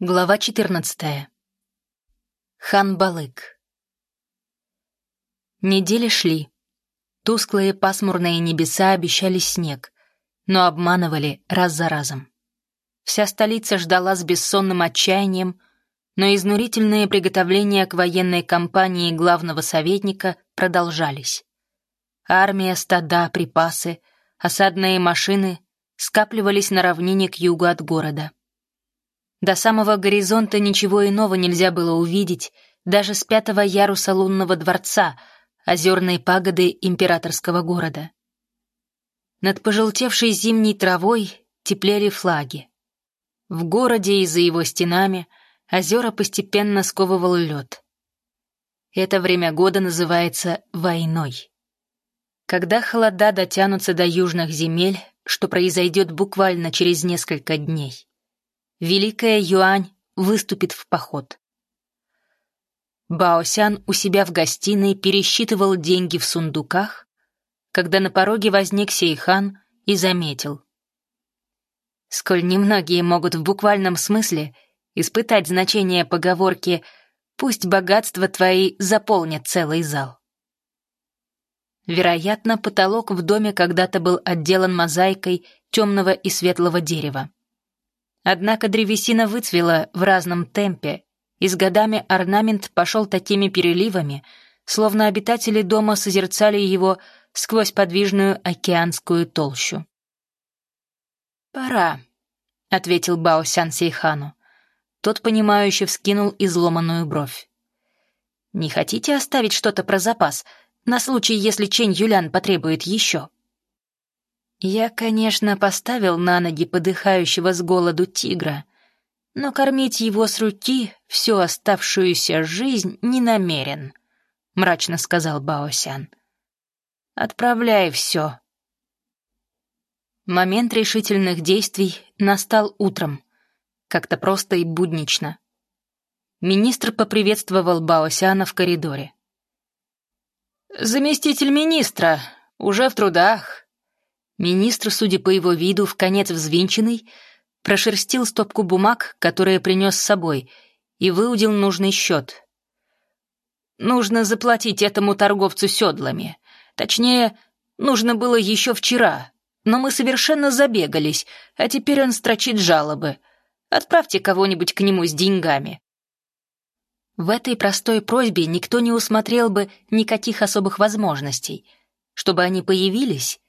Глава 14. Хан Балык. Недели шли. Тусклые пасмурные небеса обещали снег, но обманывали раз за разом. Вся столица ждала с бессонным отчаянием, но изнурительные приготовления к военной кампании главного советника продолжались. Армия, стада, припасы, осадные машины скапливались на равнине к югу от города — до самого горизонта ничего иного нельзя было увидеть, даже с пятого яруса лунного дворца, озерной пагоды императорского города. Над пожелтевшей зимней травой теплели флаги. В городе и за его стенами озера постепенно сковывал лед. Это время года называется войной. Когда холода дотянутся до южных земель, что произойдет буквально через несколько дней. Великая Юань выступит в поход. Баосян у себя в гостиной пересчитывал деньги в сундуках, когда на пороге возник Сейхан и заметил. Сколь немногие могут в буквальном смысле испытать значение поговорки «пусть богатства твои заполнят целый зал». Вероятно, потолок в доме когда-то был отделан мозаикой темного и светлого дерева. Однако древесина выцвела в разном темпе, и с годами орнамент пошел такими переливами, словно обитатели дома созерцали его сквозь подвижную океанскую толщу. «Пора», — ответил Бао Сян Сейхану. Тот, понимающе вскинул изломанную бровь. «Не хотите оставить что-то про запас, на случай, если Чень Юлян потребует еще?» Я, конечно, поставил на ноги подыхающего с голоду тигра, но кормить его с руки всю оставшуюся жизнь не намерен, — мрачно сказал Баосян. «Отправляй все». Момент решительных действий настал утром, как-то просто и буднично. Министр поприветствовал Баосяна в коридоре. «Заместитель министра, уже в трудах», Министр, судя по его виду, в конец взвинченный, прошерстил стопку бумаг, которые принес с собой, и выудил нужный счет. «Нужно заплатить этому торговцу седлами. Точнее, нужно было еще вчера, но мы совершенно забегались, а теперь он строчит жалобы. Отправьте кого-нибудь к нему с деньгами». В этой простой просьбе никто не усмотрел бы никаких особых возможностей. Чтобы они появились,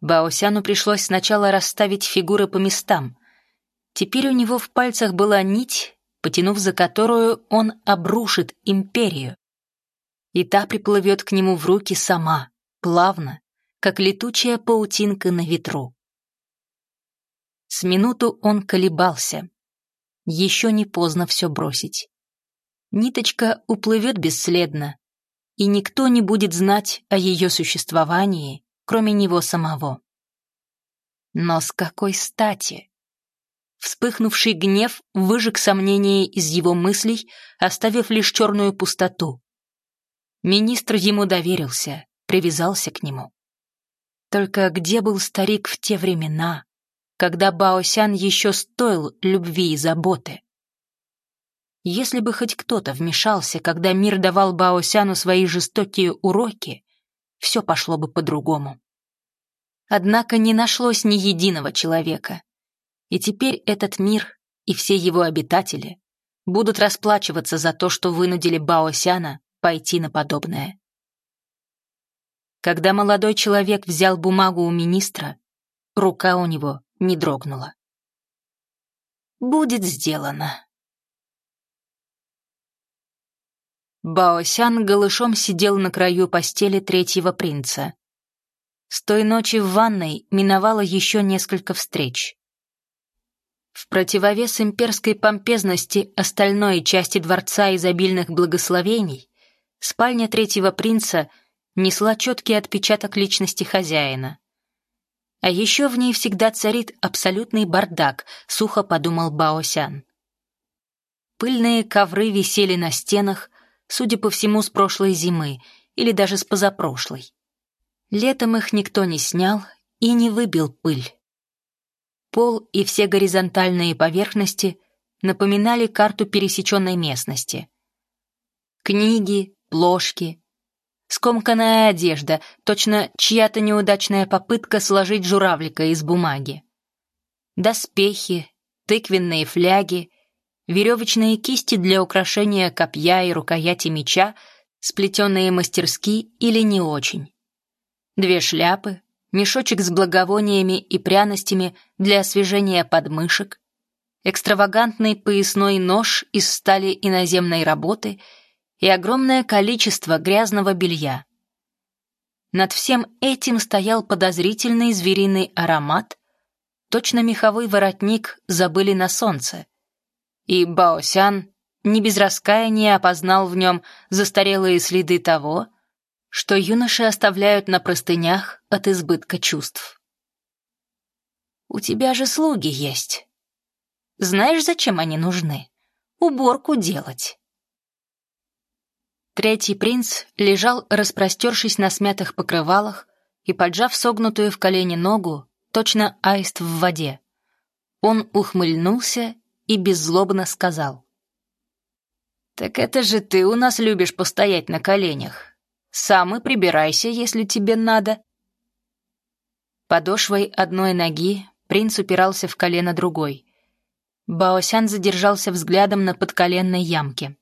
Баосяну пришлось сначала расставить фигуры по местам. Теперь у него в пальцах была нить, потянув за которую он обрушит империю. И та приплывет к нему в руки сама, плавно, как летучая паутинка на ветру. С минуту он колебался. Еще не поздно все бросить. Ниточка уплывет бесследно, и никто не будет знать о ее существовании кроме него самого. Но с какой стати? Вспыхнувший гнев выжег сомнения из его мыслей, оставив лишь черную пустоту. Министр ему доверился, привязался к нему. Только где был старик в те времена, когда Баосян еще стоил любви и заботы? Если бы хоть кто-то вмешался, когда мир давал Баосяну свои жестокие уроки, все пошло бы по-другому. Однако не нашлось ни единого человека. И теперь этот мир и все его обитатели будут расплачиваться за то, что вынудили Баосяна пойти на подобное. Когда молодой человек взял бумагу у министра, рука у него не дрогнула. «Будет сделано», Баосян голышом сидел на краю постели третьего принца. С той ночи в ванной миновало еще несколько встреч. В противовес имперской помпезности остальной части дворца изобильных благословений спальня третьего принца несла четкий отпечаток личности хозяина. А еще в ней всегда царит абсолютный бардак, сухо подумал Баосян. Пыльные ковры висели на стенах, судя по всему, с прошлой зимы или даже с позапрошлой. Летом их никто не снял и не выбил пыль. Пол и все горизонтальные поверхности напоминали карту пересеченной местности. Книги, плошки, скомканная одежда, точно чья-то неудачная попытка сложить журавлика из бумаги. Доспехи, тыквенные фляги, веревочные кисти для украшения копья и рукояти меча, сплетенные мастерски или не очень. Две шляпы, мешочек с благовониями и пряностями для освежения подмышек, экстравагантный поясной нож из стали иноземной работы и огромное количество грязного белья. Над всем этим стоял подозрительный звериный аромат, точно меховой воротник забыли на солнце. И Баосян не без раскаяния опознал в нем застарелые следы того, что юноши оставляют на простынях от избытка чувств. «У тебя же слуги есть. Знаешь, зачем они нужны? Уборку делать». Третий принц лежал, распростершись на смятых покрывалах и поджав согнутую в колени ногу, точно аист в воде. Он ухмыльнулся и беззлобно сказал. «Так это же ты у нас любишь постоять на коленях. Сам и прибирайся, если тебе надо». Подошвой одной ноги принц упирался в колено другой. Баосян задержался взглядом на подколенной ямке.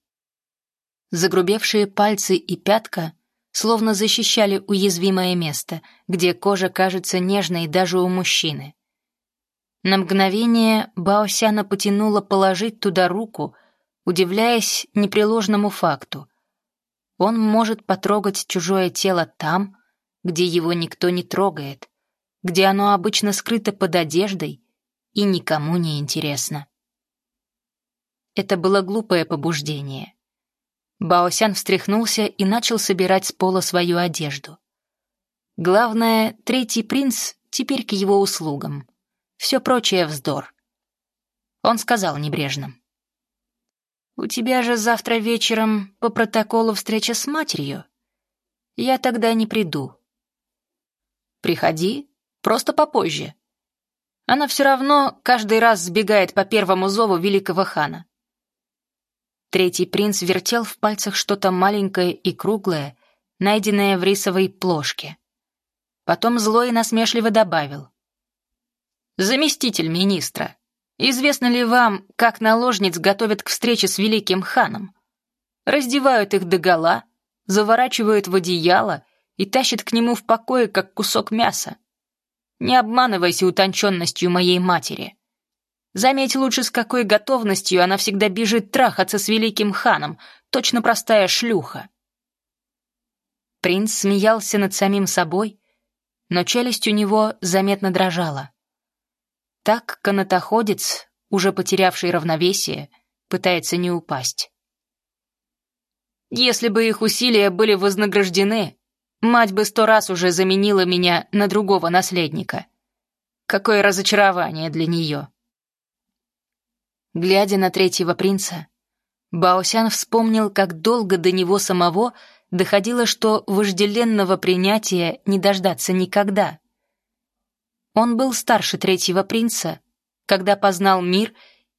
Загрубевшие пальцы и пятка словно защищали уязвимое место, где кожа кажется нежной даже у мужчины. На мгновение Баосяна потянула положить туда руку, удивляясь непреложному факту. Он может потрогать чужое тело там, где его никто не трогает, где оно обычно скрыто под одеждой и никому не интересно. Это было глупое побуждение. Баосян встряхнулся и начал собирать с пола свою одежду. Главное, третий принц теперь к его услугам. Все прочее вздор. Он сказал небрежно. «У тебя же завтра вечером по протоколу встреча с матерью. Я тогда не приду». «Приходи, просто попозже. Она все равно каждый раз сбегает по первому зову великого хана». Третий принц вертел в пальцах что-то маленькое и круглое, найденное в рисовой плошке. Потом зло и насмешливо добавил. «Заместитель министра, Известно ли вам, как наложниц готовят к встрече с великим ханом? Раздевают их догола, заворачивают в одеяло и тащат к нему в покое, как кусок мяса. Не обманывайся утонченностью моей матери. Заметь лучше, с какой готовностью она всегда бежит трахаться с великим ханом, точно простая шлюха. Принц смеялся над самим собой, но челюсть у него заметно дрожала. Так канатоходец, уже потерявший равновесие, пытается не упасть. Если бы их усилия были вознаграждены, мать бы сто раз уже заменила меня на другого наследника. Какое разочарование для нее. Глядя на третьего принца, Баосян вспомнил, как долго до него самого доходило, что вожделенного принятия не дождаться никогда. Он был старше третьего принца, когда познал мир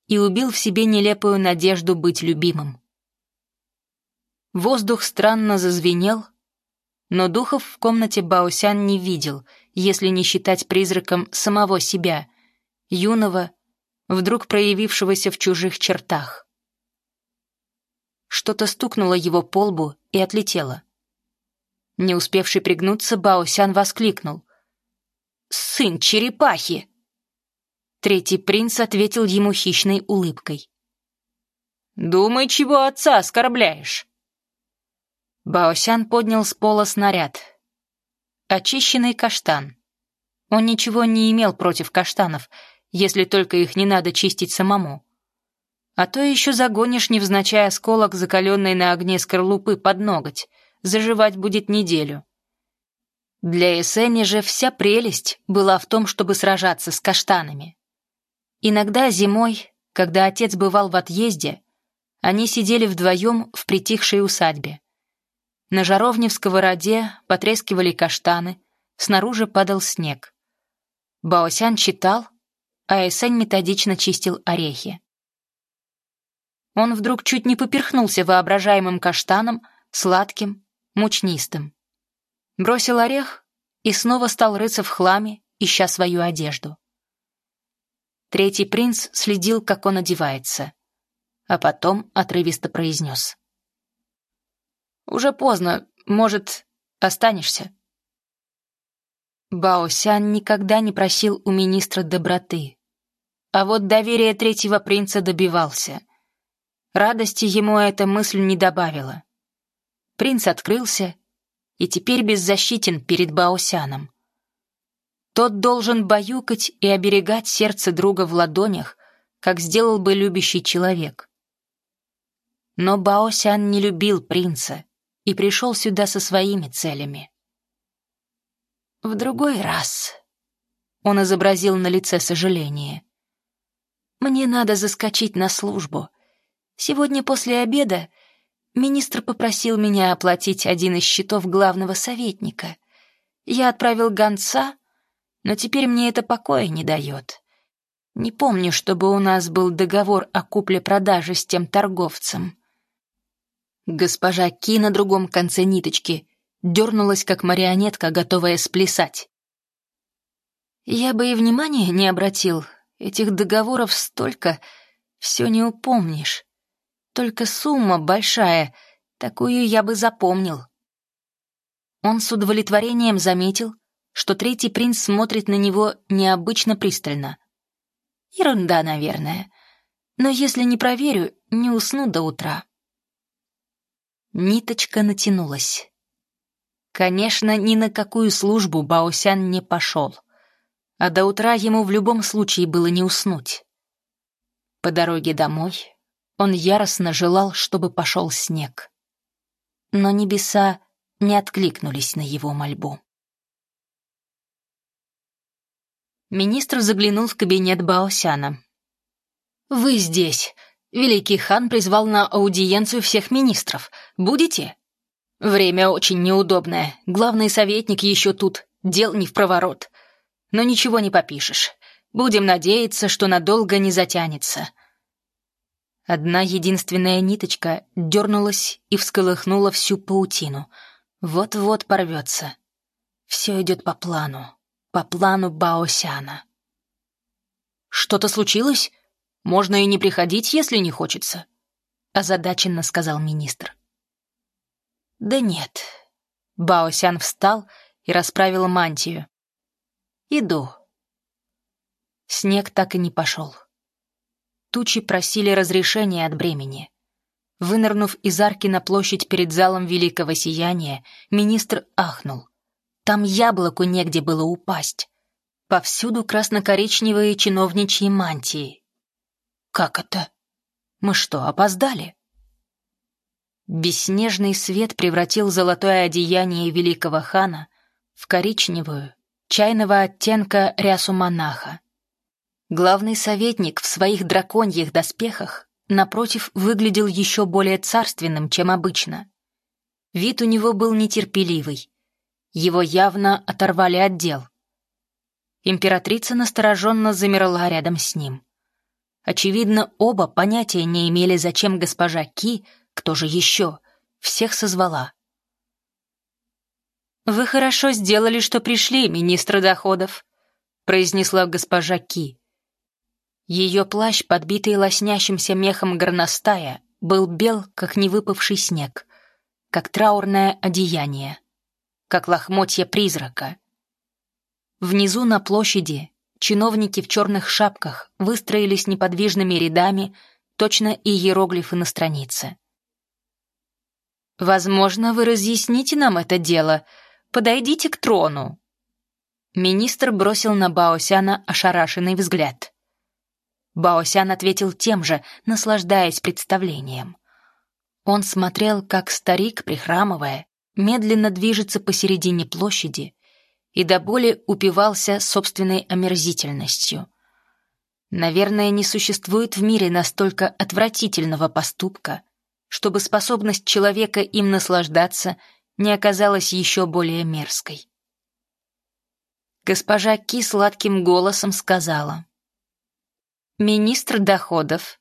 и убил в себе нелепую надежду быть любимым. Воздух странно зазвенел, но духов в комнате Баосян не видел, если не считать призраком самого себя, юного, вдруг проявившегося в чужих чертах. Что-то стукнуло его по лбу и отлетело. Не успевший пригнуться, Баосян воскликнул сын черепахи!» Третий принц ответил ему хищной улыбкой. «Думай, чего отца оскорбляешь?» Баосян поднял с пола снаряд. Очищенный каштан. Он ничего не имел против каштанов, если только их не надо чистить самому. А то еще загонишь невзначай осколок, закаленной на огне скорлупы под ноготь. Заживать будет неделю. Для Эсени же вся прелесть была в том, чтобы сражаться с каштанами. Иногда зимой, когда отец бывал в отъезде, они сидели вдвоем в притихшей усадьбе. На жаровне в сковороде потрескивали каштаны, снаружи падал снег. Баосян читал, а Эсень методично чистил орехи. Он вдруг чуть не поперхнулся воображаемым каштаном, сладким, мучнистым. Бросил орех и снова стал рыться в хламе, ища свою одежду. Третий принц следил, как он одевается, а потом отрывисто произнес. «Уже поздно, может, останешься?» Баосян никогда не просил у министра доброты, а вот доверие третьего принца добивался. Радости ему эта мысль не добавила. Принц открылся и теперь беззащитен перед Баосяном. Тот должен баюкать и оберегать сердце друга в ладонях, как сделал бы любящий человек. Но Баосян не любил принца и пришел сюда со своими целями. «В другой раз», — он изобразил на лице сожаление, «мне надо заскочить на службу. Сегодня после обеда министр попросил меня оплатить один из счетов главного советника. Я отправил гонца, но теперь мне это покоя не дает. Не помню, чтобы у нас был договор о купле-продаже с тем торговцем. Госпожа Ки на другом конце ниточки дернулась, как марионетка, готовая сплясать. Я бы и внимания не обратил. Этих договоров столько, все не упомнишь. Только сумма большая, такую я бы запомнил. Он с удовлетворением заметил, что третий принц смотрит на него необычно пристально. Ерунда, наверное. Но если не проверю, не усну до утра. Ниточка натянулась. Конечно, ни на какую службу Баосян не пошел. А до утра ему в любом случае было не уснуть. По дороге домой он яростно желал, чтобы пошел снег. Но небеса не откликнулись на его мольбу. Министр заглянул в кабинет Баосяна. «Вы здесь. Великий хан призвал на аудиенцию всех министров. Будете?» «Время очень неудобное. Главный советник еще тут. Дел не в проворот. Но ничего не попишешь. Будем надеяться, что надолго не затянется». Одна единственная ниточка дернулась и всколыхнула всю паутину. Вот-вот порвется. Все идет по плану по плану Баосяна. «Что-то случилось? Можно и не приходить, если не хочется», — озадаченно сказал министр. «Да нет». Баосян встал и расправил мантию. «Иду». Снег так и не пошел. Тучи просили разрешения от бремени. Вынырнув из арки на площадь перед залом Великого Сияния, министр ахнул. Там яблоку негде было упасть. Повсюду красно-коричневые чиновничьи мантии. Как это? Мы что, опоздали? Бесснежный свет превратил золотое одеяние великого хана в коричневую, чайного оттенка рясу монаха. Главный советник в своих драконьих доспехах, напротив, выглядел еще более царственным, чем обычно. Вид у него был нетерпеливый, его явно оторвали от дел. Императрица настороженно замерла рядом с ним. Очевидно, оба понятия не имели, зачем госпожа Ки, кто же еще, всех созвала. «Вы хорошо сделали, что пришли, министр доходов», произнесла госпожа Ки. Ее плащ, подбитый лоснящимся мехом горностая, был бел, как невыпавший снег, как траурное одеяние как лохмотья призрака. Внизу на площади чиновники в черных шапках выстроились неподвижными рядами, точно и иероглифы на странице. «Возможно, вы разъясните нам это дело. Подойдите к трону». Министр бросил на Баосяна ошарашенный взгляд. Баосян ответил тем же, наслаждаясь представлением. Он смотрел, как старик, прихрамывая, медленно движется посередине площади и до боли упивался собственной омерзительностью. Наверное, не существует в мире настолько отвратительного поступка, чтобы способность человека им наслаждаться не оказалась еще более мерзкой. Госпожа Ки сладким голосом сказала. «Министр доходов,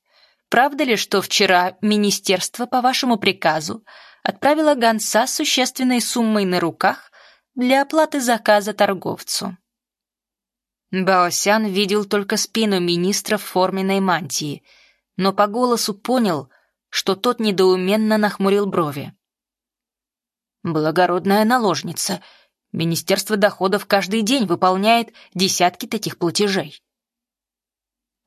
правда ли, что вчера министерство по вашему приказу отправило гонца с существенной суммой на руках для оплаты заказа торговцу?» Баосян видел только спину министра в форменной мантии, но по голосу понял, что тот недоуменно нахмурил брови. «Благородная наложница. Министерство доходов каждый день выполняет десятки таких платежей».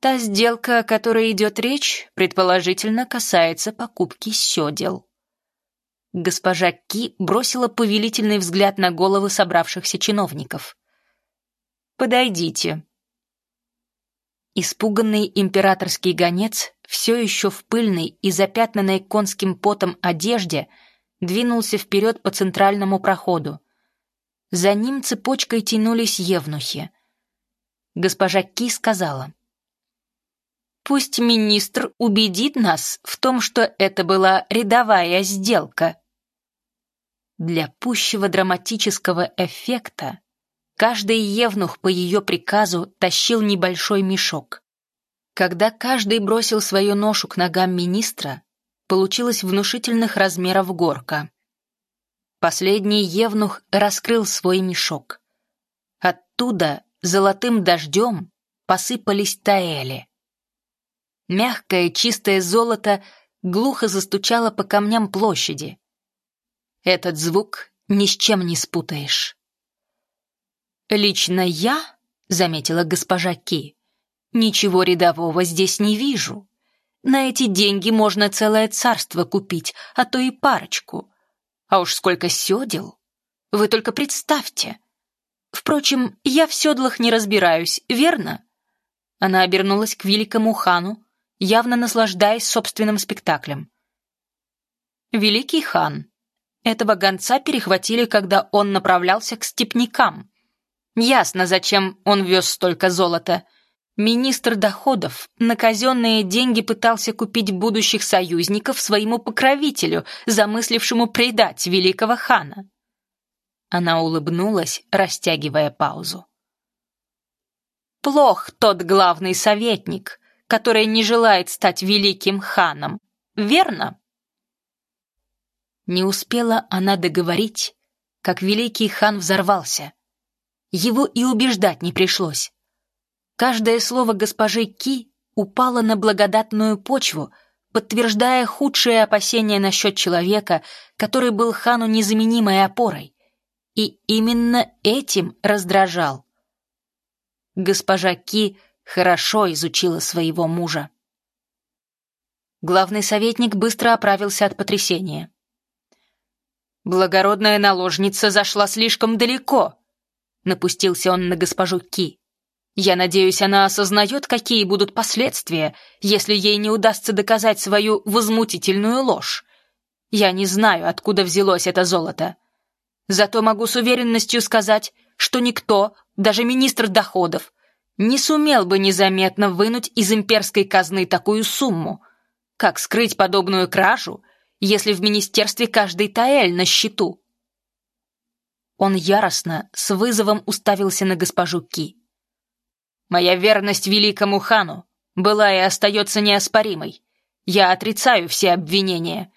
Та сделка, о которой идет речь, предположительно касается покупки сёдел. Госпожа Ки бросила повелительный взгляд на головы собравшихся чиновников. «Подойдите». Испуганный императорский гонец, все еще в пыльной и запятнанной конским потом одежде, двинулся вперед по центральному проходу. За ним цепочкой тянулись евнухи. Госпожа Ки сказала — Пусть министр убедит нас в том, что это была рядовая сделка. Для пущего драматического эффекта каждый евнух по ее приказу тащил небольшой мешок. Когда каждый бросил свою ношу к ногам министра, получилась внушительных размеров горка. Последний евнух раскрыл свой мешок. Оттуда золотым дождем посыпались таэли. Мягкое, чистое золото глухо застучало по камням площади. Этот звук ни с чем не спутаешь. «Лично я», — заметила госпожа Ки, — «ничего рядового здесь не вижу. На эти деньги можно целое царство купить, а то и парочку. А уж сколько седел! Вы только представьте! Впрочем, я в седлах не разбираюсь, верно?» Она обернулась к великому хану, явно наслаждаясь собственным спектаклем. Великий хан. Этого гонца перехватили, когда он направлялся к степнякам. Ясно, зачем он вез столько золота. Министр доходов на казенные деньги пытался купить будущих союзников своему покровителю, замыслившему предать великого хана. Она улыбнулась, растягивая паузу. «Плох тот главный советник, который не желает стать великим ханом, верно?» Не успела она договорить, как великий хан взорвался. Его и убеждать не пришлось. Каждое слово госпожи Ки упало на благодатную почву, подтверждая худшие опасения насчет человека, который был хану незаменимой опорой. И именно этим раздражал. Госпожа Ки хорошо изучила своего мужа. Главный советник быстро оправился от потрясения. «Благородная наложница зашла слишком далеко», — напустился он на госпожу Ки. «Я надеюсь, она осознает, какие будут последствия, если ей не удастся доказать свою возмутительную ложь. Я не знаю, откуда взялось это золото. Зато могу с уверенностью сказать, что никто, даже министр доходов, не сумел бы незаметно вынуть из имперской казны такую сумму. Как скрыть подобную кражу, если в министерстве каждый таэль на счету? Он яростно, с вызовом уставился на госпожу Ки. «Моя верность великому хану была и остается неоспоримой. Я отрицаю все обвинения.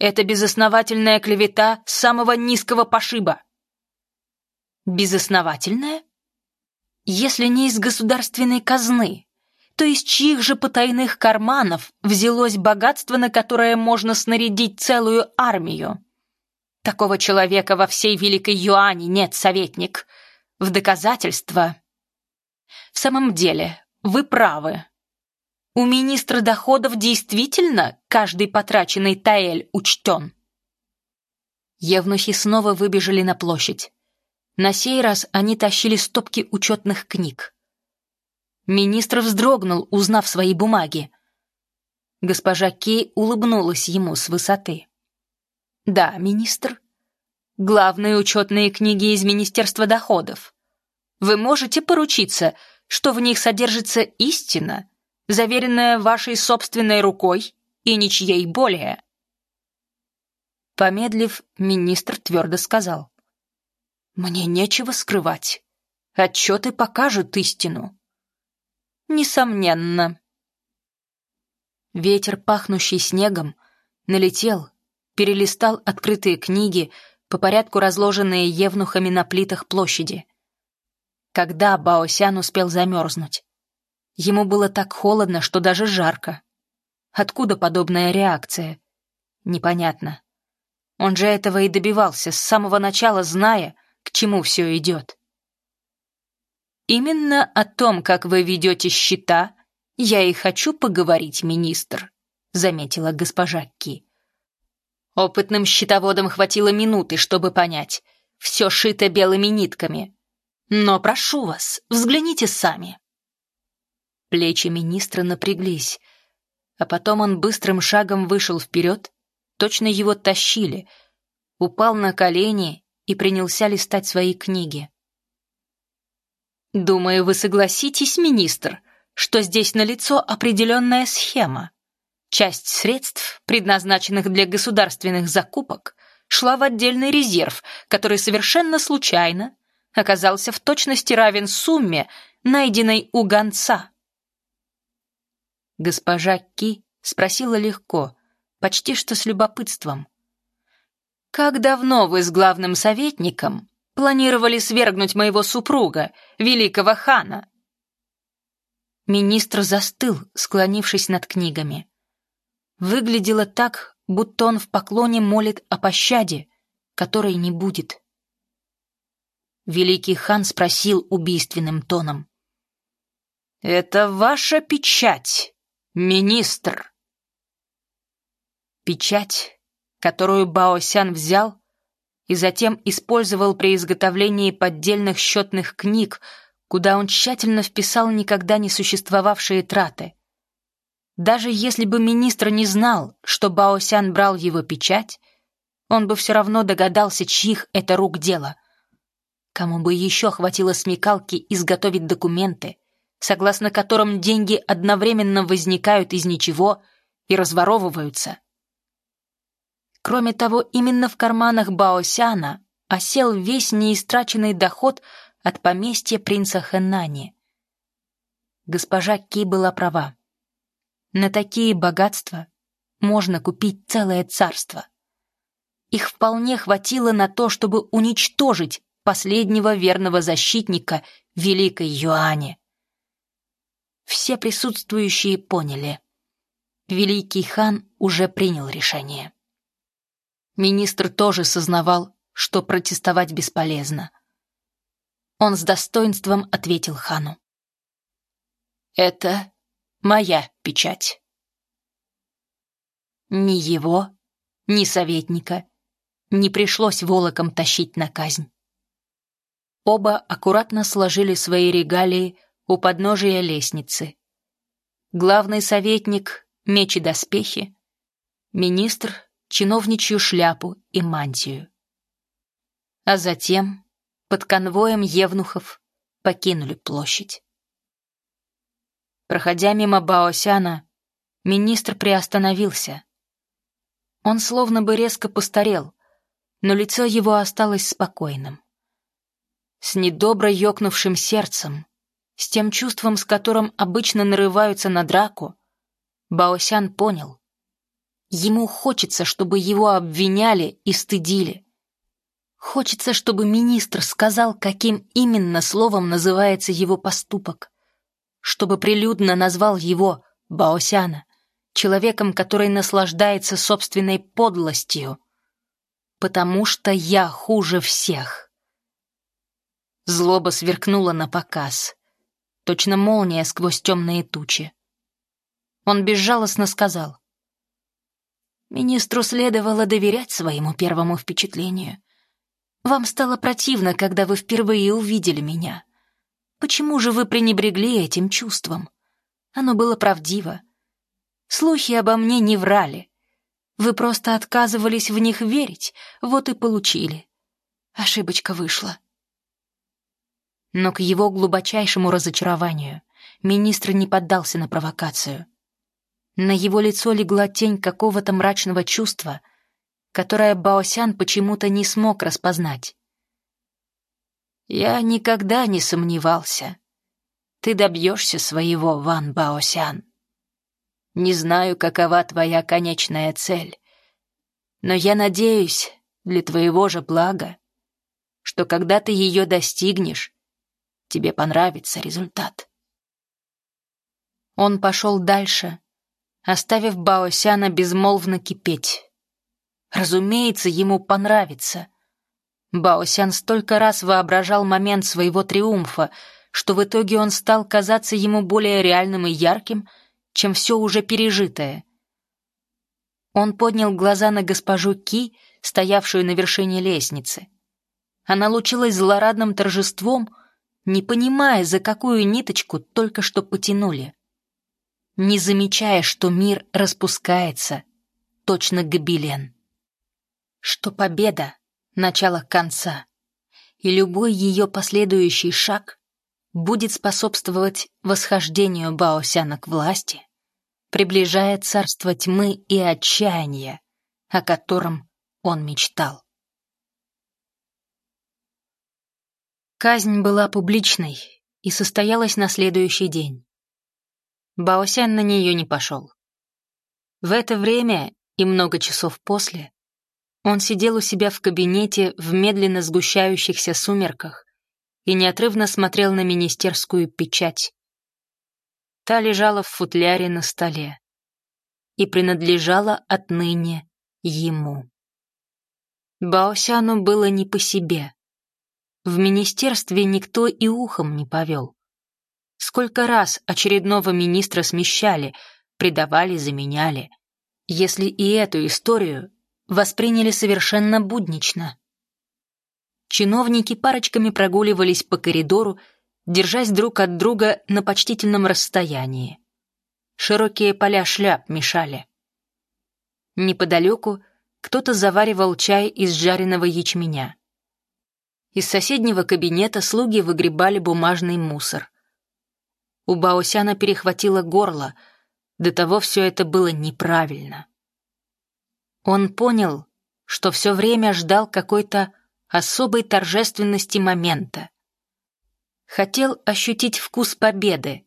Это безосновательная клевета самого низкого пошиба». «Безосновательная?» Если не из государственной казны, то из чьих же потайных карманов взялось богатство, на которое можно снарядить целую армию? Такого человека во всей Великой Юане нет, советник. В доказательство... В самом деле, вы правы. У министра доходов действительно каждый потраченный таэль учтен. Евнухи снова выбежали на площадь. На сей раз они тащили стопки учетных книг. Министр вздрогнул, узнав свои бумаги. Госпожа Кей улыбнулась ему с высоты. «Да, министр. Главные учетные книги из Министерства доходов. Вы можете поручиться, что в них содержится истина, заверенная вашей собственной рукой и ничьей более?» Помедлив, министр твердо сказал. Мне нечего скрывать. Отчеты покажут истину. Несомненно. Ветер, пахнущий снегом, налетел, перелистал открытые книги, по порядку разложенные евнухами на плитах площади. Когда Баосян успел замерзнуть? Ему было так холодно, что даже жарко. Откуда подобная реакция? Непонятно. Он же этого и добивался, с самого начала зная, к чему все идет. Именно о том, как вы ведете счета, я и хочу поговорить, министр, заметила госпожа Ки. Опытным счетоводам хватило минуты, чтобы понять. Все шито белыми нитками. Но прошу вас, взгляните сами. Плечи министра напряглись, а потом он быстрым шагом вышел вперед, точно его тащили, упал на колени и принялся листать свои книги. «Думаю, вы согласитесь, министр, что здесь налицо определенная схема. Часть средств, предназначенных для государственных закупок, шла в отдельный резерв, который совершенно случайно оказался в точности равен сумме, найденной у гонца. Госпожа Ки спросила легко, почти что с любопытством. «Как давно вы с главным советником планировали свергнуть моего супруга, великого хана?» Министр застыл, склонившись над книгами. Выглядело так, будто он в поклоне молит о пощаде, которой не будет. Великий хан спросил убийственным тоном. «Это ваша печать, министр?» Печать, которую Баосян взял и затем использовал при изготовлении поддельных счетных книг, куда он тщательно вписал никогда не существовавшие траты. Даже если бы министр не знал, что Баосян брал его печать, он бы все равно догадался, чьих это рук дело. Кому бы еще хватило смекалки изготовить документы, согласно которым деньги одновременно возникают из ничего и разворовываются. Кроме того, именно в карманах Баосяна осел весь неистраченный доход от поместья принца Хэнани. Госпожа Ки была права. На такие богатства можно купить целое царство. Их вполне хватило на то, чтобы уничтожить последнего верного защитника Великой Юани. Все присутствующие поняли. Великий хан уже принял решение. Министр тоже сознавал, что протестовать бесполезно. Он с достоинством ответил хану. «Это моя печать». Ни его, ни советника не пришлось волоком тащить на казнь. Оба аккуратно сложили свои регалии у подножия лестницы. Главный советник — меч и доспехи, министр — чиновничью шляпу и мантию. А затем, под конвоем евнухов, покинули площадь. Проходя мимо Баосяна, министр приостановился. Он словно бы резко постарел, но лицо его осталось спокойным с недобро ёкнувшим сердцем, с тем чувством, с которым обычно нарываются на драку, Баосян понял. Ему хочется, чтобы его обвиняли и стыдили. Хочется, чтобы министр сказал, каким именно словом называется его поступок. Чтобы прилюдно назвал его, Баосяна, человеком, который наслаждается собственной подлостью. Потому что я хуже всех. Злоба сверкнула на показ. Точно молния сквозь темные тучи. Он безжалостно сказал. «Министру следовало доверять своему первому впечатлению. Вам стало противно, когда вы впервые увидели меня. Почему же вы пренебрегли этим чувством? Оно было правдиво. Слухи обо мне не врали. Вы просто отказывались в них верить, вот и получили. Ошибочка вышла. Но к его глубочайшему разочарованию министр не поддался на провокацию. На его лицо легла тень какого-то мрачного чувства, которое Баосян почему-то не смог распознать. «Я никогда не сомневался. Ты добьешься своего, Ван Баосян». Не знаю, какова твоя конечная цель. Но я надеюсь, для твоего же блага, что когда ты ее достигнешь, тебе понравится результат. Он пошел дальше, оставив Баосяна безмолвно кипеть. Разумеется, ему понравится. Баосян столько раз воображал момент своего триумфа, что в итоге он стал казаться ему более реальным и ярким, чем все уже пережитое. Он поднял глаза на госпожу Ки, стоявшую на вершине лестницы. Она лучилась злорадным торжеством, не понимая, за какую ниточку только что потянули. Не замечая, что мир распускается, точно гобелен. Что победа — начало конца, и любой ее последующий шаг будет способствовать восхождению Баосяна к власти, приближая царство тьмы и отчаяния, о котором он мечтал. Казнь была публичной и состоялась на следующий день. Баосян на нее не пошел. В это время и много часов после он сидел у себя в кабинете в медленно сгущающихся сумерках и неотрывно смотрел на министерскую печать. Та лежала в футляре на столе и принадлежала отныне ему. Баосяну было не по себе. В министерстве никто и ухом не повел. Сколько раз очередного министра смещали, предавали, заменяли. Если и эту историю восприняли совершенно буднично. Чиновники парочками прогуливались по коридору, держась друг от друга на почтительном расстоянии. Широкие поля шляп мешали. Неподалеку кто-то заваривал чай из жареного ячменя. Из соседнего кабинета слуги выгребали бумажный мусор. У Баосяна перехватило горло, до того все это было неправильно. Он понял, что все время ждал какой-то особой торжественности момента. Хотел ощутить вкус победы,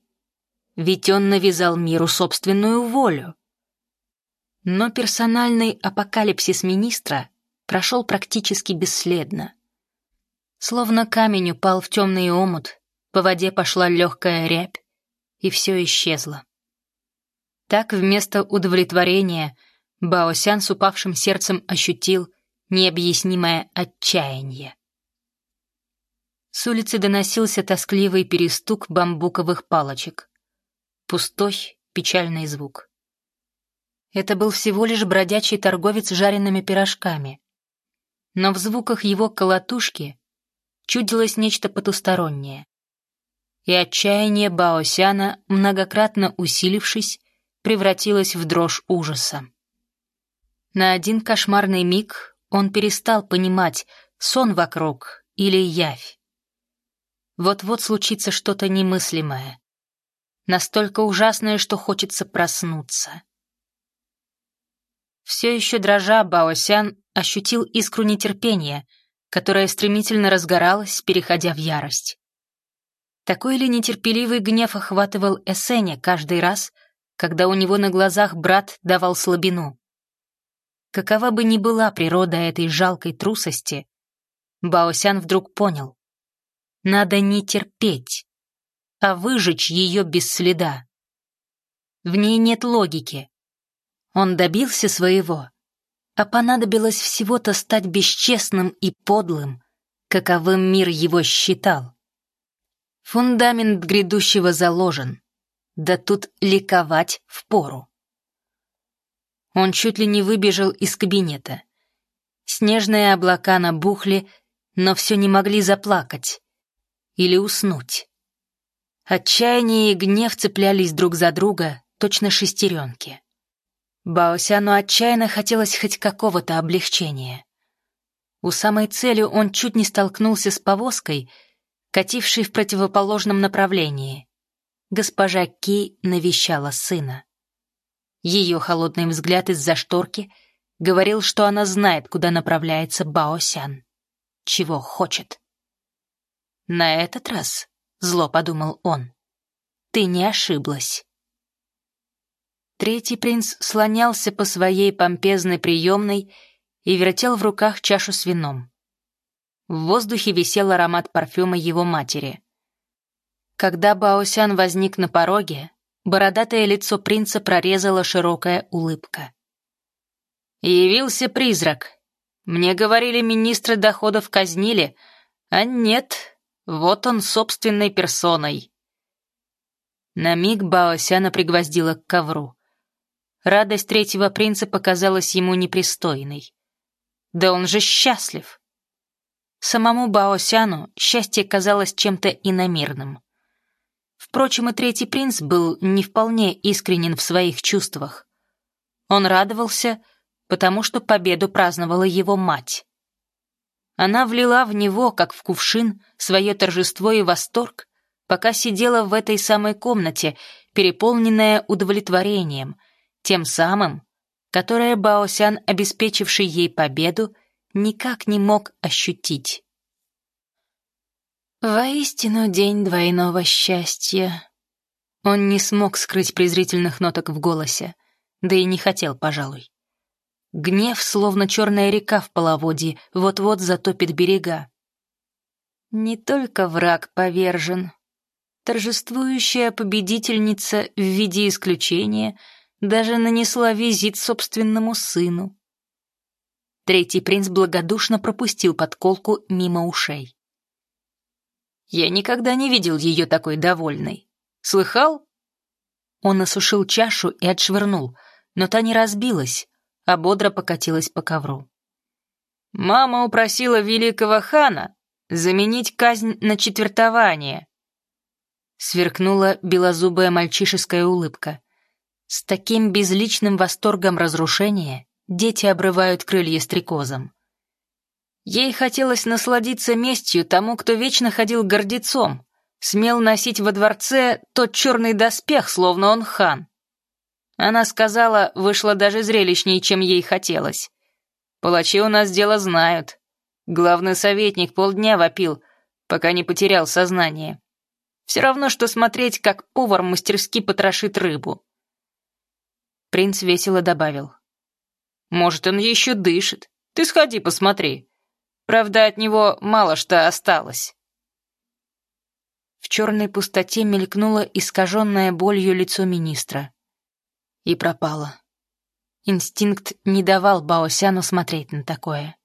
ведь он навязал миру собственную волю. Но персональный апокалипсис министра прошел практически бесследно. Словно камень упал в темный омут, по воде пошла легкая рябь, и все исчезло. Так вместо удовлетворения Баосян с упавшим сердцем ощутил необъяснимое отчаяние. С улицы доносился тоскливый перестук бамбуковых палочек. Пустой, печальный звук. Это был всего лишь бродячий торговец жареными пирожками. Но в звуках его колотушки чудилось нечто потустороннее. И отчаяние Баосяна, многократно усилившись, превратилось в дрожь ужаса. На один кошмарный миг он перестал понимать, сон вокруг или явь. Вот-вот случится что-то немыслимое. Настолько ужасное, что хочется проснуться. Все еще дрожа, Баосян ощутил искру нетерпения, которая стремительно разгоралась, переходя в ярость. Такой ли нетерпеливый гнев охватывал Эсеня каждый раз, когда у него на глазах брат давал слабину? Какова бы ни была природа этой жалкой трусости, Баосян вдруг понял. Надо не терпеть, а выжечь ее без следа. В ней нет логики, он добился своего, а понадобилось всего-то стать бесчестным и подлым, каковым мир его считал. Фундамент грядущего заложен, да тут ликовать впору. Он чуть ли не выбежал из кабинета. Снежные облака набухли, но все не могли заплакать или уснуть. Отчаяние и гнев цеплялись друг за друга, точно шестеренки. Баосяну отчаянно хотелось хоть какого-то облегчения. У самой цели он чуть не столкнулся с повозкой, катившей в противоположном направлении. Госпожа Ки навещала сына. Ее холодный взгляд из-за шторки говорил, что она знает, куда направляется Баосян, чего хочет. «На этот раз», — зло подумал он, — «ты не ошиблась». Третий принц слонялся по своей помпезной приемной и вертел в руках чашу с вином. В воздухе висел аромат парфюма его матери. Когда Баосян возник на пороге, бородатое лицо принца прорезала широкая улыбка. «Явился призрак. Мне говорили, министры доходов казнили, а нет, вот он собственной персоной». На миг Баосяна пригвоздила к ковру. Радость третьего принца показалась ему непристойной. Да он же счастлив. Самому Баосяну счастье казалось чем-то иномирным. Впрочем, и третий принц был не вполне искренен в своих чувствах. Он радовался, потому что победу праздновала его мать. Она влила в него, как в кувшин, свое торжество и восторг, пока сидела в этой самой комнате, переполненная удовлетворением, тем самым, которое Баосян, обеспечивший ей победу, никак не мог ощутить. Воистину день двойного счастья. Он не смог скрыть презрительных ноток в голосе, да и не хотел, пожалуй. Гнев, словно черная река в половодье, вот-вот затопит берега. Не только враг повержен. Торжествующая победительница в виде исключения даже нанесла визит собственному сыну. Третий принц благодушно пропустил подколку мимо ушей. «Я никогда не видел ее такой довольной. Слыхал?» Он осушил чашу и отшвырнул, но та не разбилась, а бодро покатилась по ковру. «Мама упросила великого хана заменить казнь на четвертование», сверкнула белозубая мальчишеская улыбка. С таким безличным восторгом разрушения дети обрывают крылья стрекозом. Ей хотелось насладиться местью тому, кто вечно ходил гордецом, смел носить во дворце тот черный доспех, словно он хан. Она сказала, вышло даже зрелищнее, чем ей хотелось. Палачи у нас дело знают. Главный советник полдня вопил, пока не потерял сознание. Все равно, что смотреть, как повар мастерски потрошит рыбу. Принц весело добавил. Может, он еще дышит. Ты сходи, посмотри. Правда, от него мало что осталось. В черной пустоте мелькнуло искаженное болью лицо министра. И пропало. Инстинкт не давал Баосяну смотреть на такое.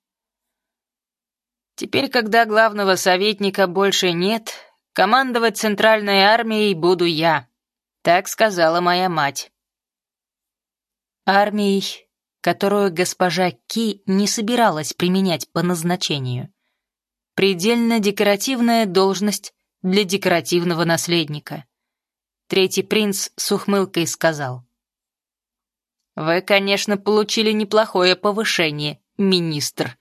Теперь, когда главного советника больше нет, командовать центральной армией буду я. Так сказала моя мать. Армией которую госпожа Ки не собиралась применять по назначению. Предельно декоративная должность для декоративного наследника. Третий принц с ухмылкой сказал. «Вы, конечно, получили неплохое повышение, министр,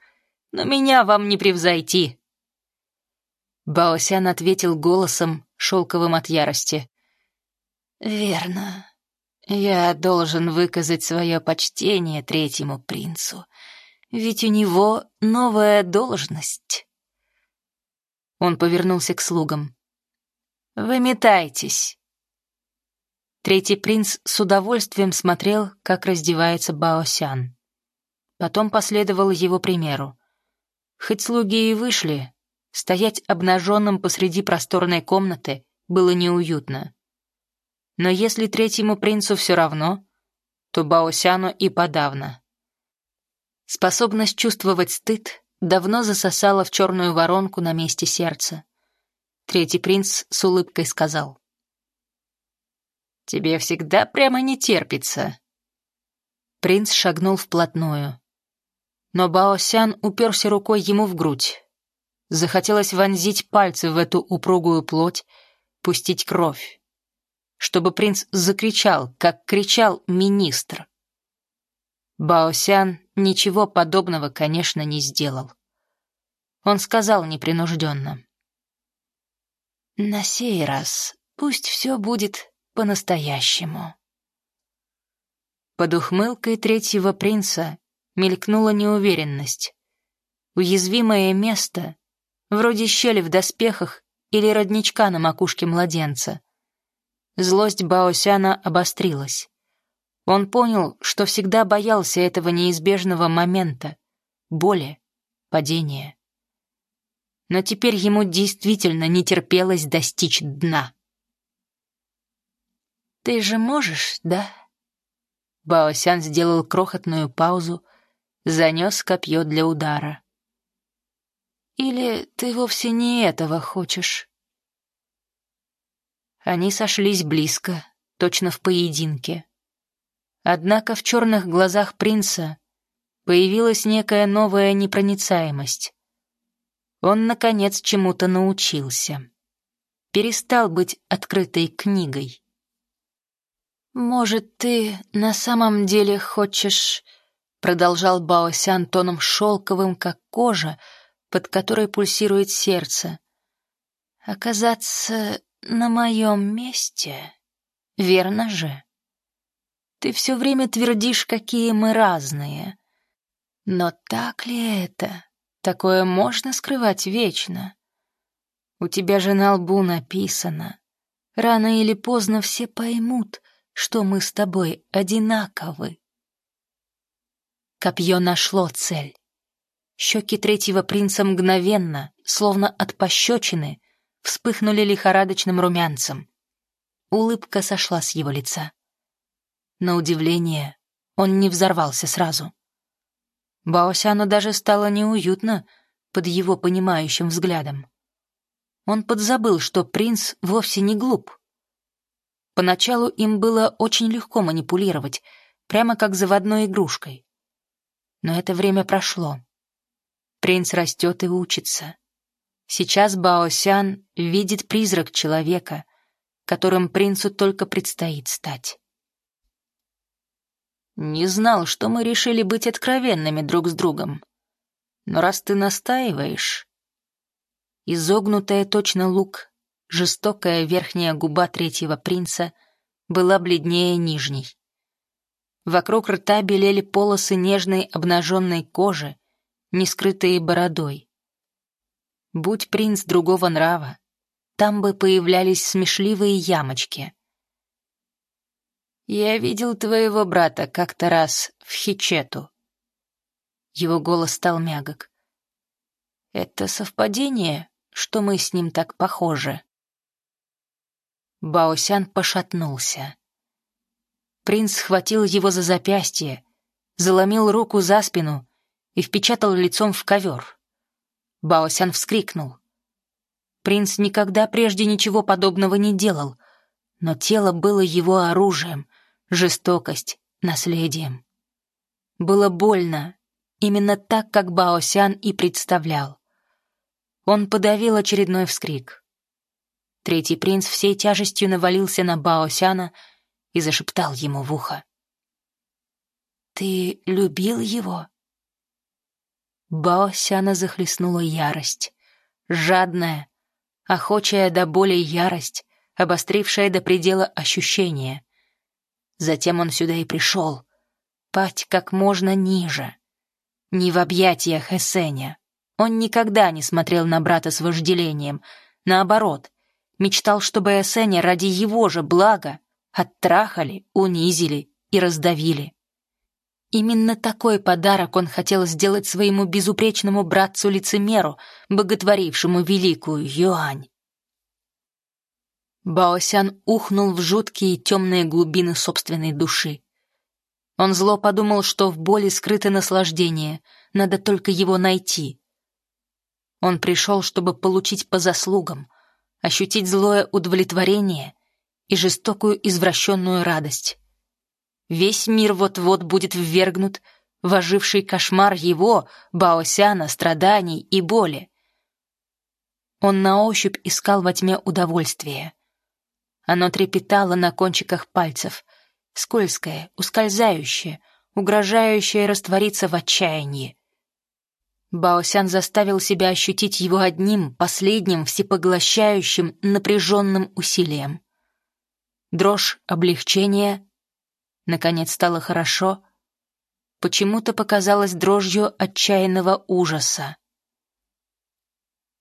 но меня вам не превзойти». Баосян ответил голосом, шелковым от ярости. «Верно. Я должен выказать свое почтение третьему принцу, ведь у него новая должность. Он повернулся к слугам. «Выметайтесь!» Третий принц с удовольствием смотрел, как раздевается Баосян. Потом последовал его примеру. Хоть слуги и вышли, стоять обнаженным посреди просторной комнаты было неуютно. Но если третьему принцу все равно, то Баосяну и подавно. Способность чувствовать стыд давно засосала в черную воронку на месте сердца. Третий принц с улыбкой сказал. «Тебе всегда прямо не терпится». Принц шагнул вплотную. Но Баосян уперся рукой ему в грудь. Захотелось вонзить пальцы в эту упругую плоть, пустить кровь чтобы принц закричал, как кричал министр. Баосян ничего подобного, конечно, не сделал. Он сказал непринужденно. «На сей раз пусть все будет по-настоящему». Под ухмылкой третьего принца мелькнула неуверенность. Уязвимое место, вроде щели в доспехах или родничка на макушке младенца. Злость Баосяна обострилась. Он понял, что всегда боялся этого неизбежного момента, боли, падения. Но теперь ему действительно не терпелось достичь дна. «Ты же можешь, да?» Баосян сделал крохотную паузу, занес копье для удара. «Или ты вовсе не этого хочешь?» Они сошлись близко, точно в поединке. Однако в черных глазах принца появилась некая новая непроницаемость. Он, наконец, чему-то научился. Перестал быть открытой книгой. «Может, ты на самом деле хочешь...» Продолжал Баосян тоном шелковым, как кожа, под которой пульсирует сердце. «Оказаться на моем месте, верно же?» Ты все время твердишь, какие мы разные. Но так ли это? Такое можно скрывать вечно? У тебя же на лбу написано. Рано или поздно все поймут, что мы с тобой одинаковы. Копье нашло цель. Щеки третьего принца мгновенно, словно от пощечины, вспыхнули лихорадочным румянцем. Улыбка сошла с его лица. На удивление, он не взорвался сразу. Баосяну даже стало неуютно под его понимающим взглядом. Он подзабыл, что принц вовсе не глуп. Поначалу им было очень легко манипулировать, прямо как заводной игрушкой. Но это время прошло. Принц растет и учится. Сейчас Баосян видит призрак человека, которым принцу только предстоит стать. Не знал, что мы решили быть откровенными друг с другом. Но раз ты настаиваешь... Изогнутая точно лук, жестокая верхняя губа третьего принца была бледнее нижней. Вокруг рта белели полосы нежной обнаженной кожи, не скрытые бородой. Будь принц другого нрава, там бы появлялись смешливые ямочки — «Я видел твоего брата как-то раз в Хичету». Его голос стал мягок. «Это совпадение, что мы с ним так похожи?» Баосян пошатнулся. Принц схватил его за запястье, заломил руку за спину и впечатал лицом в ковер. Баосян вскрикнул. Принц никогда прежде ничего подобного не делал, но тело было его оружием, жестокость наследием. Было больно, именно так, как Баосян и представлял. Он подавил очередной вскрик. Третий принц всей тяжестью навалился на Баосяна и зашептал ему в ухо. «Ты любил его?» Баосяна захлестнула ярость, жадная, охочая до боли ярость, обострившая до предела ощущения. Затем он сюда и пришел. Пать как можно ниже. Не в объятиях Эсеня. Он никогда не смотрел на брата с вожделением. Наоборот, мечтал, чтобы Эсеня ради его же блага оттрахали, унизили и раздавили. Именно такой подарок он хотел сделать своему безупречному братцу-лицемеру, боготворившему великую Юань. Баосян ухнул в жуткие темные глубины собственной души. Он зло подумал, что в боли скрыто наслаждение, надо только его найти. Он пришел, чтобы получить по заслугам, ощутить злое удовлетворение и жестокую извращенную радость. Весь мир вот-вот будет ввергнут в оживший кошмар его, Баосяна, страданий и боли. Он на ощупь искал во тьме удовольствия. Оно трепетало на кончиках пальцев, скользкое, ускользающее, угрожающее раствориться в отчаянии. Баосян заставил себя ощутить его одним, последним, всепоглощающим, напряженным усилием. Дрожь облегчения. Наконец стало хорошо. Почему-то показалось дрожью отчаянного ужаса.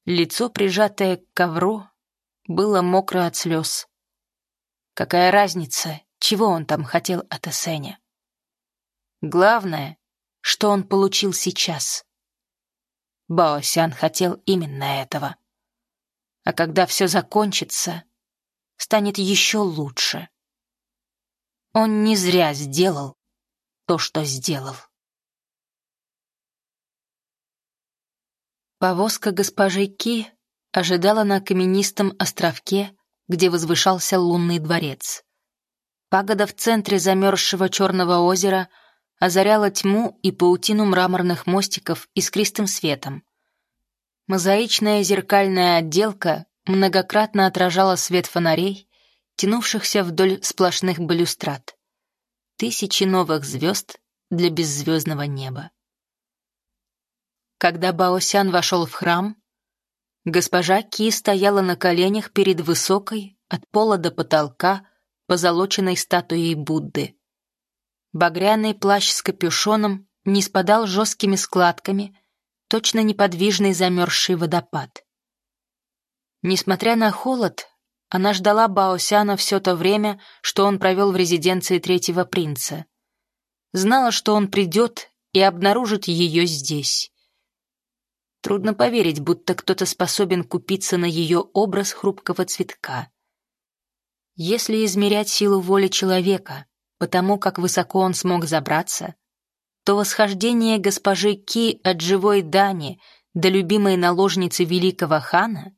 Лицо, прижатое к ковру, было мокро от слез. Какая разница, чего он там хотел от Эсеня. Главное, что он получил сейчас. Баосян хотел именно этого. А когда все закончится, станет еще лучше. Он не зря сделал то, что сделал. Повозка госпожи Ки ожидала на каменистом островке, где возвышался лунный дворец. Пагода в центре замерзшего черного озера озаряла тьму и паутину мраморных мостиков искристым светом. Мозаичная зеркальная отделка многократно отражала свет фонарей, тянувшихся вдоль сплошных балюстрад. Тысячи новых звезд для беззвездного неба. Когда Баосян вошел в храм, госпожа Ки стояла на коленях перед высокой, от пола до потолка, позолоченной статуей Будды. Багряный плащ с капюшоном не спадал жесткими складками, точно неподвижный замерзший водопад. Несмотря на холод, она ждала Баосяна все то время, что он провел в резиденции третьего принца. Знала, что он придет и обнаружит ее здесь. Трудно поверить, будто кто-то способен купиться на ее образ хрупкого цветка. Если измерять силу воли человека, потому как высоко он смог забраться, то восхождение госпожи Ки от живой Дани до любимой наложницы великого хана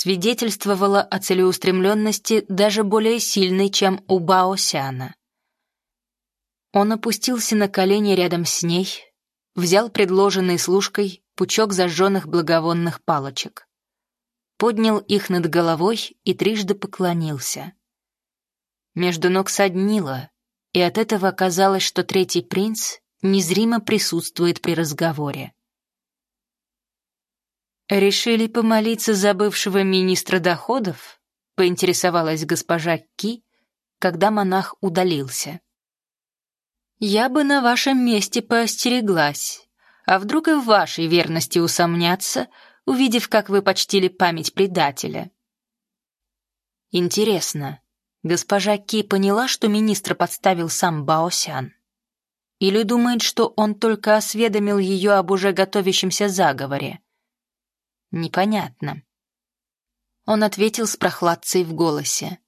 свидетельствовало о целеустремленности даже более сильной, чем у Баосяна. Он опустился на колени рядом с ней, взял предложенный служкой пучок зажженных благовонных палочек, поднял их над головой и трижды поклонился. Между ног соднило, и от этого казалось, что третий принц незримо присутствует при разговоре. «Решили помолиться за бывшего министра доходов?» — поинтересовалась госпожа Ки, когда монах удалился. «Я бы на вашем месте поостереглась. А вдруг и в вашей верности усомнятся, увидев, как вы почтили память предателя?» «Интересно, Госпожа Ки поняла, что министра подставил сам Баосян? Или думает, что он только осведомил ее об уже готовящемся заговоре? Непонятно. Он ответил с прохладцей в голосе.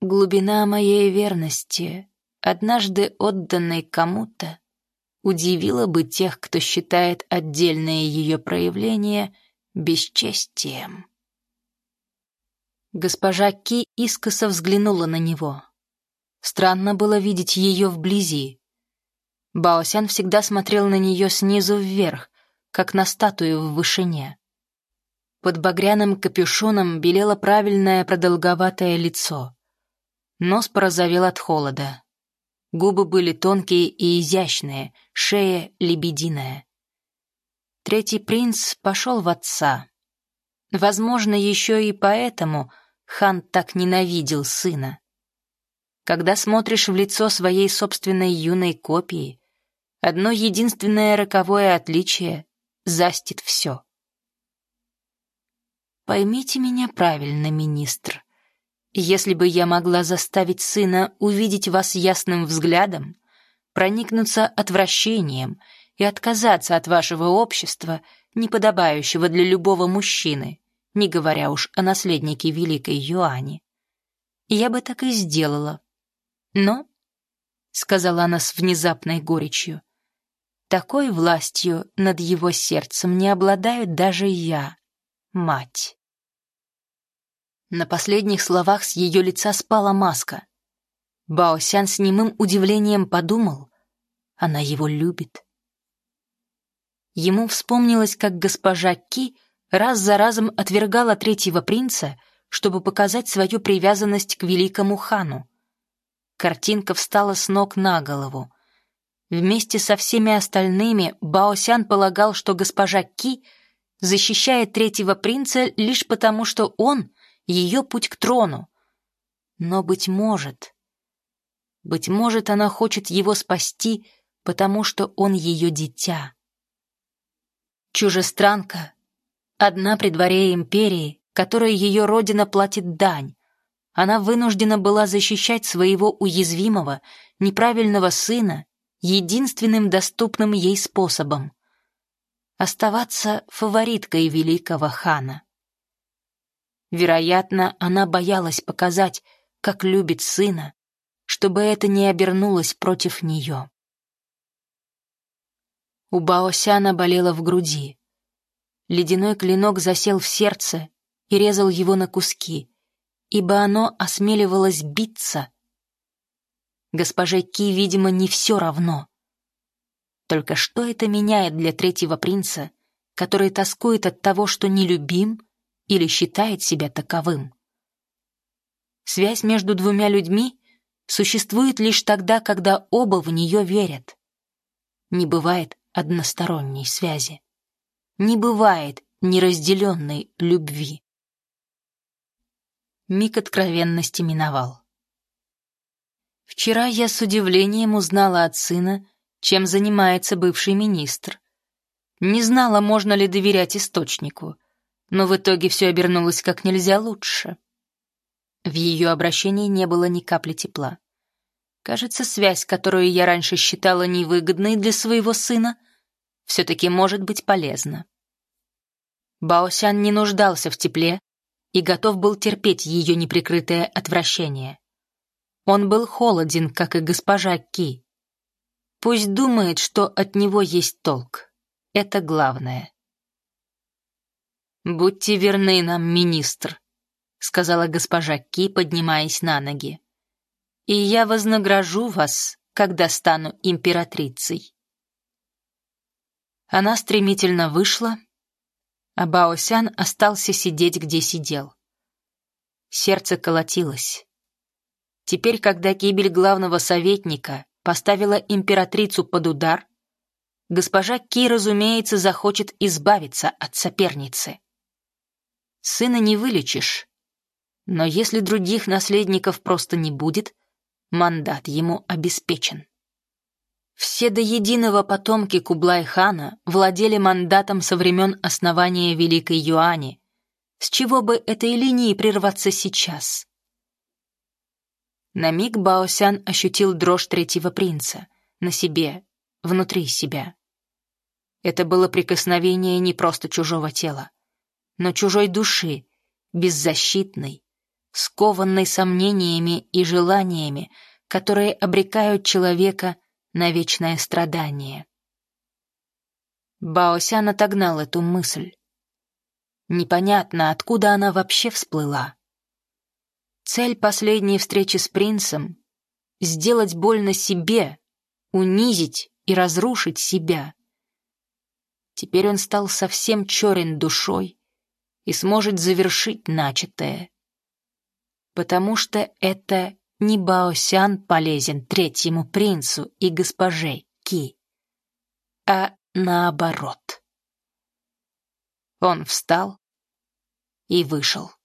«Глубина моей верности, однажды отданной кому-то, удивила бы тех, кто считает отдельное ее проявление бесчестием». Госпожа Ки искоса взглянула на него. Странно было видеть ее вблизи. Баосян всегда смотрел на нее снизу вверх, как на статую в вышине. Под багряным капюшоном белело правильное продолговатое лицо. Нос порозовел от холода. Губы были тонкие и изящные, шея лебединая. Третий принц пошел в отца. Возможно, еще и поэтому хан так ненавидел сына. Когда смотришь в лицо своей собственной юной копии, одно единственное роковое отличие застит все. Поймите меня правильно, министр. Если бы я могла заставить сына увидеть вас ясным взглядом, проникнуться отвращением и отказаться от вашего общества — неподобающего для любого мужчины, не говоря уж о наследнике Великой Юани. Я бы так и сделала. Но, — сказала она с внезапной горечью, — такой властью над его сердцем не обладаю даже я, мать. На последних словах с ее лица спала маска. Баосян с немым удивлением подумал, она его любит. Ему вспомнилось, как госпожа Ки раз за разом отвергала третьего принца, чтобы показать свою привязанность к великому хану. Картинка встала с ног на голову. Вместе со всеми остальными Баосян полагал, что госпожа Ки защищает третьего принца лишь потому, что он — ее путь к трону. Но, быть может... Быть может, она хочет его спасти, потому что он ее дитя. Чужестранка, одна при дворе империи, которой ее родина платит дань, она вынуждена была защищать своего уязвимого, неправильного сына единственным доступным ей способом — оставаться фавориткой великого хана. Вероятно, она боялась показать, как любит сына, чтобы это не обернулось против нее. У Баосяна болело в груди. Ледяной клинок засел в сердце и резал его на куски, ибо оно осмеливалось биться. Госпоже Ки, видимо, не все равно. Только что это меняет для третьего принца, который тоскует от того, что нелюбим или считает себя таковым? Связь между двумя людьми существует лишь тогда, когда оба в нее верят. Не бывает односторонней связи. Не бывает неразделенной любви. Миг откровенности миновал. Вчера я с удивлением узнала от сына, чем занимается бывший министр. Не знала, можно ли доверять источнику, но в итоге все обернулось как нельзя лучше. В ее обращении не было ни капли тепла. Кажется, связь, которую я раньше считала невыгодной для своего сына, все-таки может быть полезна. Баосян не нуждался в тепле и готов был терпеть ее неприкрытое отвращение. Он был холоден, как и госпожа Ки. Пусть думает, что от него есть толк. Это главное. «Будьте верны нам, министр», — сказала госпожа Ки, поднимаясь на ноги. «И я вознагражу вас, когда стану императрицей». Она стремительно вышла, а Баосян остался сидеть, где сидел. Сердце колотилось. Теперь, когда гибель главного советника поставила императрицу под удар, госпожа Ки, разумеется, захочет избавиться от соперницы. Сына не вылечишь, но если других наследников просто не будет, мандат ему обеспечен. Все до единого потомки Кублай-хана владели мандатом со времен основания Великой Юани. С чего бы этой линии прерваться сейчас? На миг Баосян ощутил дрожь третьего принца, на себе, внутри себя. Это было прикосновение не просто чужого тела, но чужой души, беззащитной, скованной сомнениями и желаниями, которые обрекают человека на вечное страдание. Баосян отогнал эту мысль. Непонятно, откуда она вообще всплыла. Цель последней встречи с принцем — сделать больно себе, унизить и разрушить себя. Теперь он стал совсем черен душой и сможет завершить начатое. Потому что это не Баосян полезен третьему принцу и госпоже Ки, а наоборот. Он встал и вышел.